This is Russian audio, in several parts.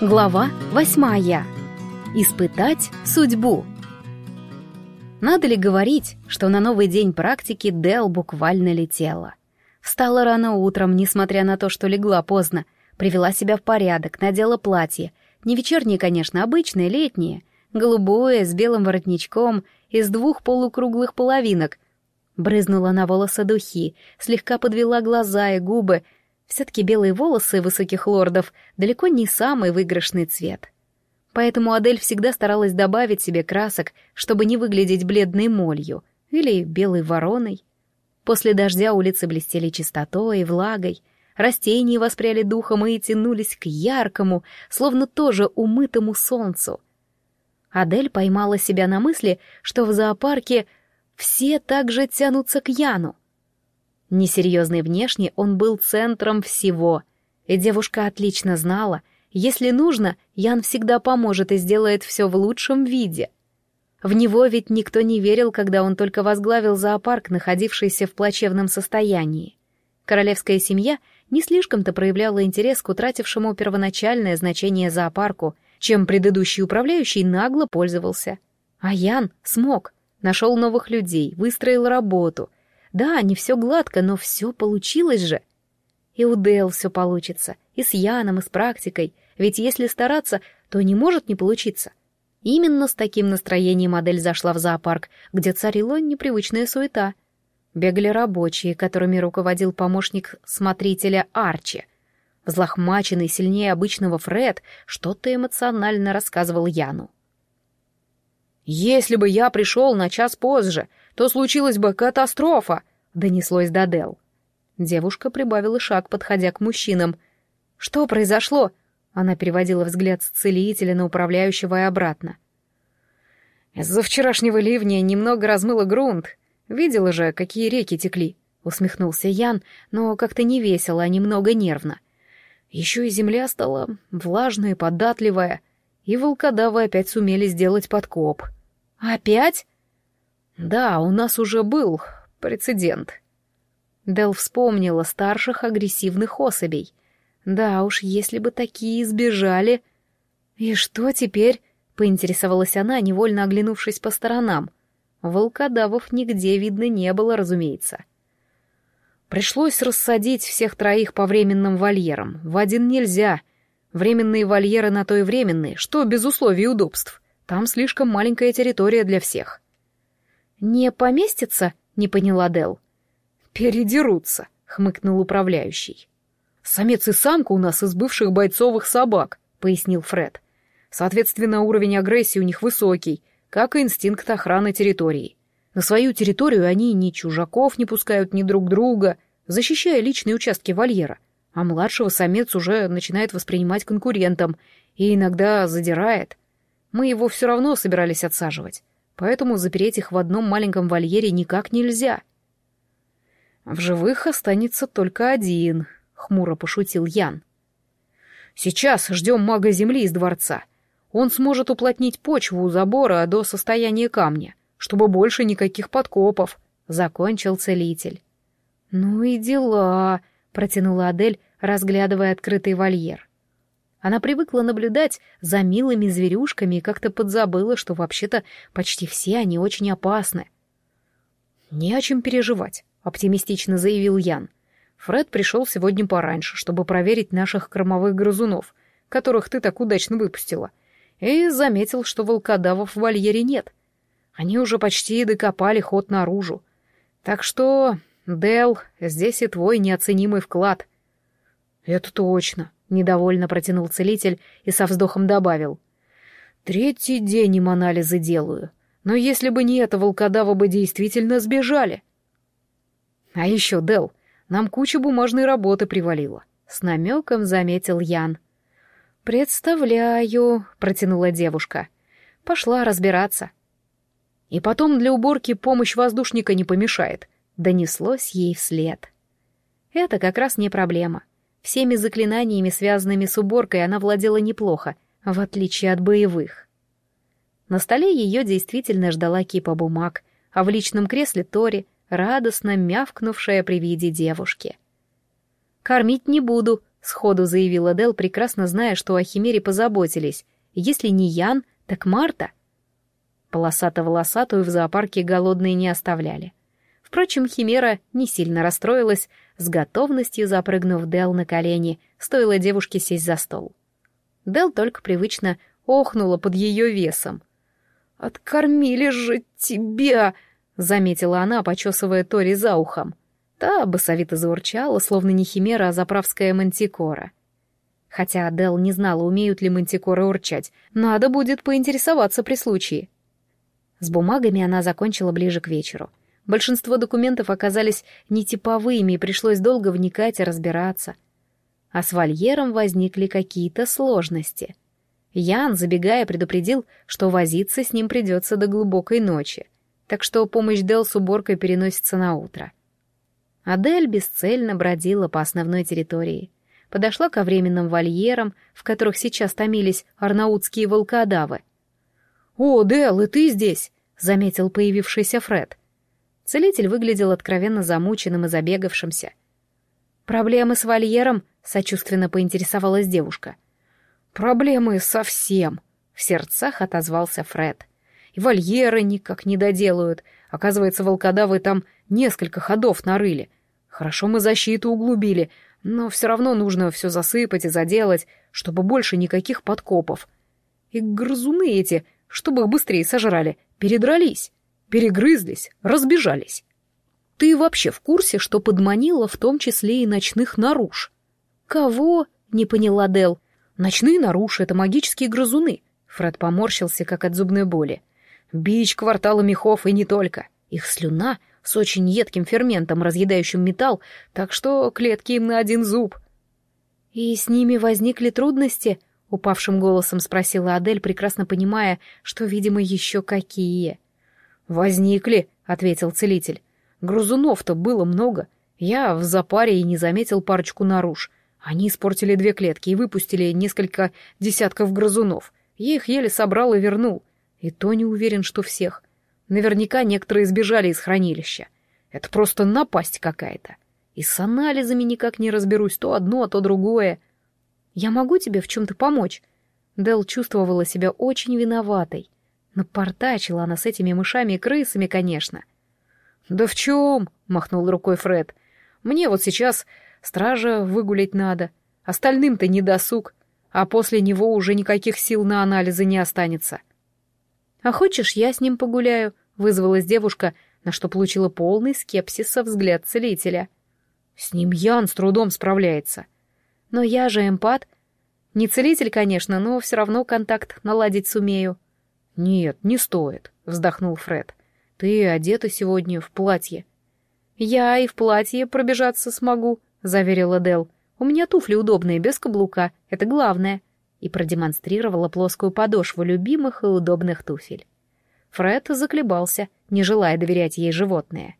Глава восьмая. Испытать судьбу. Надо ли говорить, что на новый день практики Дел буквально летела. Встала рано утром, несмотря на то, что легла поздно, привела себя в порядок, надела платье. Не вечернее, конечно, обычное, летнее. Голубое, с белым воротничком, из двух полукруглых половинок. Брызнула на волосы духи, слегка подвела глаза и губы — все-таки белые волосы высоких лордов далеко не самый выигрышный цвет. Поэтому Адель всегда старалась добавить себе красок, чтобы не выглядеть бледной молью или белой вороной. После дождя улицы блестели чистотой и влагой, растения воспряли духом и тянулись к яркому, словно тоже умытому солнцу. Адель поймала себя на мысли, что в зоопарке все также тянутся к Яну. Несерьезный внешне, он был центром всего. И девушка отлично знала, если нужно, Ян всегда поможет и сделает все в лучшем виде. В него ведь никто не верил, когда он только возглавил зоопарк, находившийся в плачевном состоянии. Королевская семья не слишком-то проявляла интерес к утратившему первоначальное значение зоопарку, чем предыдущий управляющий нагло пользовался. А Ян смог, нашел новых людей, выстроил работу — да, не все гладко, но все получилось же. И у Дэл все получится, и с Яном, и с практикой, ведь если стараться, то не может не получиться. Именно с таким настроением модель зашла в зоопарк, где царила непривычная суета. Бегали рабочие, которыми руководил помощник смотрителя Арчи. Взлохмаченный сильнее обычного Фред что-то эмоционально рассказывал Яну. «Если бы я пришел на час позже, то случилась бы катастрофа», — донеслось до Дел. Девушка прибавила шаг, подходя к мужчинам. «Что произошло?» Она переводила взгляд с целителя на управляющего и обратно. «Из-за вчерашнего ливня немного размыло грунт. Видела же, какие реки текли», — усмехнулся Ян, но как-то не весело, а немного нервно. Еще и земля стала влажная, податливая, и волкодавы опять сумели сделать подкоп. «Опять?» Да, у нас уже был прецедент. Дел вспомнила старших агрессивных особей. Да уж, если бы такие избежали... И что теперь? Поинтересовалась она, невольно оглянувшись по сторонам. Волкодавов нигде видно не было, разумеется. Пришлось рассадить всех троих по временным вольерам. В один нельзя. Временные вольеры на то и временные, что без условий удобств. Там слишком маленькая территория для всех. «Не поместится?» — не поняла Дел. «Передерутся», — хмыкнул управляющий. «Самец и самка у нас из бывших бойцовых собак», — пояснил Фред. «Соответственно, уровень агрессии у них высокий, как и инстинкт охраны территории. На свою территорию они ни чужаков не пускают, ни друг друга, защищая личные участки вольера, а младшего самец уже начинает воспринимать конкурентом и иногда задирает. Мы его все равно собирались отсаживать поэтому запереть их в одном маленьком вольере никак нельзя. «В живых останется только один», — хмуро пошутил Ян. «Сейчас ждем мага Земли из дворца. Он сможет уплотнить почву у забора до состояния камня, чтобы больше никаких подкопов», — закончил целитель. «Ну и дела», — протянула Адель, разглядывая открытый вольер. Она привыкла наблюдать за милыми зверюшками и как-то подзабыла, что вообще-то почти все они очень опасны. «Не о чем переживать», — оптимистично заявил Ян. «Фред пришел сегодня пораньше, чтобы проверить наших кормовых грызунов, которых ты так удачно выпустила, и заметил, что волкодавов в вольере нет. Они уже почти докопали ход наружу. Так что, Дел, здесь и твой неоценимый вклад». «Это точно», Недовольно протянул целитель и со вздохом добавил. «Третий день им анализы делаю. Но если бы не это, волкодавы бы действительно сбежали». «А еще, Дел, нам куча бумажной работы привалила», — с намеком заметил Ян. «Представляю», — протянула девушка. «Пошла разбираться». «И потом для уборки помощь воздушника не помешает», — донеслось ей вслед. «Это как раз не проблема. Всеми заклинаниями, связанными с уборкой, она владела неплохо, в отличие от боевых. На столе ее действительно ждала кипа бумаг, а в личном кресле Тори, радостно мявкнувшая при виде девушки. «Кормить не буду», — сходу заявила Дел, прекрасно зная, что о Химере позаботились. Если не Ян, так Марта. Полосато-волосатую в зоопарке голодные не оставляли. Впрочем, Химера не сильно расстроилась, с готовностью запрыгнув Дел на колени, стоило девушке сесть за стол. Дел только привычно охнула под ее весом. «Откормили же тебя!» — заметила она, почесывая Тори за ухом. Та басовито заурчала, словно не химера, а заправская мантикора. Хотя Дел не знала, умеют ли мантикоры урчать. Надо будет поинтересоваться при случае. С бумагами она закончила ближе к вечеру. Большинство документов оказались нетиповыми, и пришлось долго вникать и разбираться. А с вольером возникли какие-то сложности. Ян, забегая, предупредил, что возиться с ним придется до глубокой ночи, так что помощь Дел с уборкой переносится на утро. Адель бесцельно бродила по основной территории. Подошла ко временным вольерам, в которых сейчас томились арнаутские волкодавы. «О, Дел, и ты здесь!» — заметил появившийся Фред. Целитель выглядел откровенно замученным и забегавшимся. «Проблемы с вольером?» — сочувственно поинтересовалась девушка. «Проблемы совсем», — в сердцах отозвался Фред. «И вольеры никак не доделают. Оказывается, волкодавы там несколько ходов нарыли. Хорошо мы защиту углубили, но все равно нужно все засыпать и заделать, чтобы больше никаких подкопов. И грызуны эти, чтобы их быстрее сожрали, передрались перегрызлись, разбежались. Ты вообще в курсе, что подманила в том числе и ночных наруш? Кого? Не поняла Дел. Ночные наруши — это магические грызуны. Фред поморщился, как от зубной боли. Бич квартала мехов и не только. Их слюна с очень едким ферментом, разъедающим металл, так что клетки им на один зуб. И с ними возникли трудности? Упавшим голосом спросила Адель, прекрасно понимая, что, видимо, еще какие. «Возникли», — ответил целитель. «Грузунов-то было много. Я в запаре и не заметил парочку наруш. Они испортили две клетки и выпустили несколько десятков грызунов. Я их еле собрал и вернул. И то не уверен, что всех. Наверняка некоторые сбежали из хранилища. Это просто напасть какая-то. И с анализами никак не разберусь, то одно, а то другое. Я могу тебе в чем-то помочь?» Дел чувствовала себя очень виноватой. Напортачила она с этими мышами и крысами, конечно. «Да в чем?» — махнул рукой Фред. «Мне вот сейчас стража выгулять надо. Остальным-то не досуг, а после него уже никаких сил на анализы не останется». «А хочешь, я с ним погуляю?» — вызвалась девушка, на что получила полный скепсис со взгляд целителя. «С ним Ян с трудом справляется». «Но я же эмпат. Не целитель, конечно, но все равно контакт наладить сумею». «Нет, не стоит», — вздохнул Фред. «Ты одета сегодня в платье». «Я и в платье пробежаться смогу», — заверила Дел. «У меня туфли удобные, без каблука, это главное». И продемонстрировала плоскую подошву любимых и удобных туфель. Фред заколебался, не желая доверять ей животное.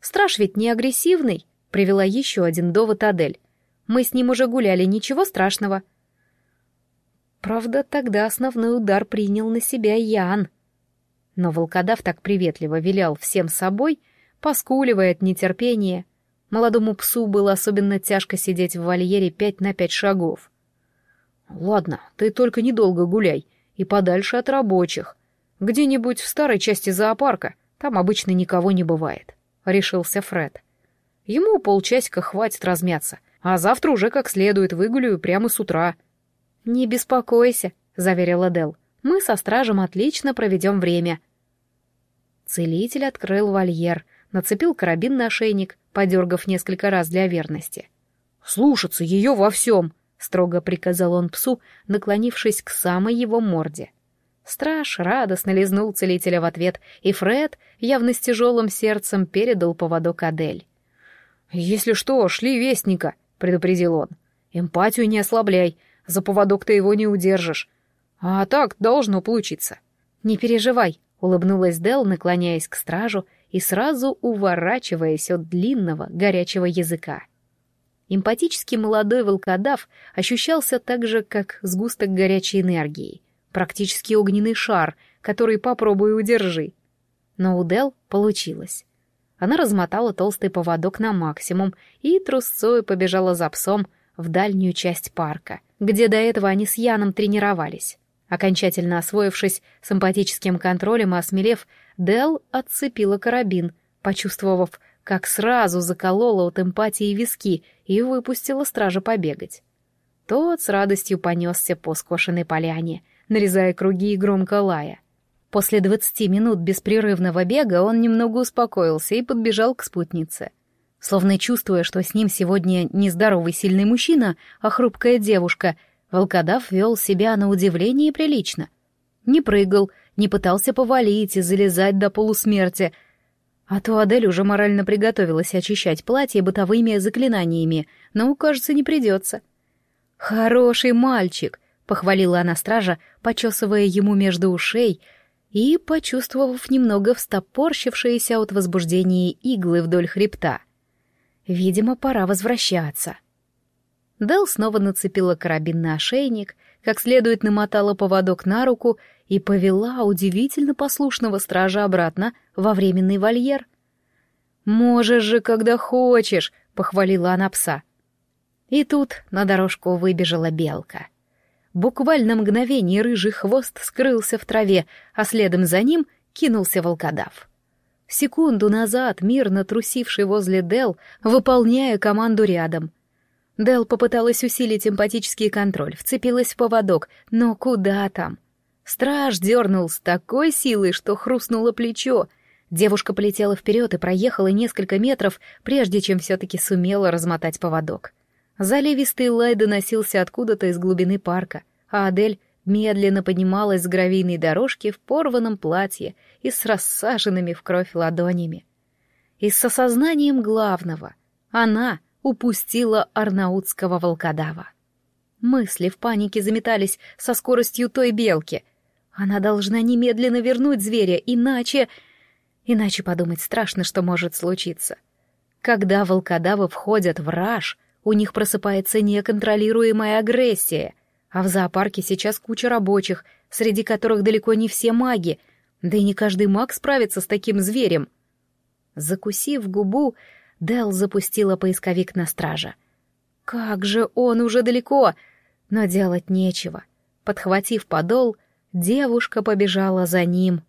«Страж ведь не агрессивный», — привела еще один довод Адель. «Мы с ним уже гуляли, ничего страшного». Правда, тогда основной удар принял на себя Ян. Но волкодав так приветливо вилял всем собой, поскуливая от нетерпения. Молодому псу было особенно тяжко сидеть в вольере пять на пять шагов. «Ладно, ты только недолго гуляй и подальше от рабочих. Где-нибудь в старой части зоопарка, там обычно никого не бывает», — решился Фред. «Ему полчасика хватит размяться, а завтра уже как следует выгуляю прямо с утра». «Не беспокойся», — заверила Дел. «Мы со стражем отлично проведем время». Целитель открыл вольер, нацепил карабин на ошейник, подергав несколько раз для верности. «Слушаться ее во всем», — строго приказал он псу, наклонившись к самой его морде. Страж радостно лизнул целителя в ответ, и Фред, явно с тяжелым сердцем, передал поводок Адель. «Если что, шли вестника», — предупредил он. «Эмпатию не ослабляй, за поводок ты его не удержишь. А так должно получиться. Не переживай, улыбнулась Дел, наклоняясь к стражу и сразу уворачиваясь от длинного, горячего языка. Эмпатический молодой волкодав ощущался так же, как сгусток горячей энергии, практически огненный шар, который попробуй удержи. Но у Дел получилось. Она размотала толстый поводок на максимум и трусцой побежала за псом, в дальнюю часть парка, где до этого они с Яном тренировались. Окончательно освоившись симпатическим контролем и осмелев, Дел отцепила карабин, почувствовав, как сразу заколола от эмпатии виски и выпустила стража побегать. Тот с радостью понесся по скошенной поляне, нарезая круги и громко лая. После двадцати минут беспрерывного бега он немного успокоился и подбежал к спутнице. Словно чувствуя, что с ним сегодня не здоровый сильный мужчина, а хрупкая девушка, волкодав вел себя на удивление прилично. Не прыгал, не пытался повалить и залезать до полусмерти — а то Адель уже морально приготовилась очищать платье бытовыми заклинаниями, но, кажется, не придется. «Хороший мальчик», — похвалила она стража, почесывая ему между ушей и почувствовав немного встопорщившиеся от возбуждения иглы вдоль хребта. Видимо, пора возвращаться. Дел снова нацепила карабин на ошейник, как следует намотала поводок на руку и повела удивительно послушного стража обратно во временный вольер. «Можешь же, когда хочешь», — похвалила она пса. И тут на дорожку выбежала белка. Буквально мгновение рыжий хвост скрылся в траве, а следом за ним кинулся волкодав. Секунду назад, мирно трусивший возле Дел, выполняя команду рядом. Дел попыталась усилить эмпатический контроль, вцепилась в поводок, но куда там? Страж дернул с такой силой, что хрустнуло плечо. Девушка полетела вперед и проехала несколько метров, прежде чем все-таки сумела размотать поводок. Заливистый лай доносился откуда-то из глубины парка, а Адель медленно поднималась с гравийной дорожки в порванном платье и с рассаженными в кровь ладонями. И с осознанием главного она упустила арнаутского волкодава. Мысли в панике заметались со скоростью той белки, она должна немедленно вернуть зверя, иначе... Иначе подумать страшно, что может случиться. Когда волкодавы входят в раж, у них просыпается неконтролируемая агрессия, а в зоопарке сейчас куча рабочих, среди которых далеко не все маги, да и не каждый маг справится с таким зверем. Закусив губу, Дел запустила поисковик на стража. Как же он уже далеко! Но делать нечего. Подхватив подол, девушка побежала за ним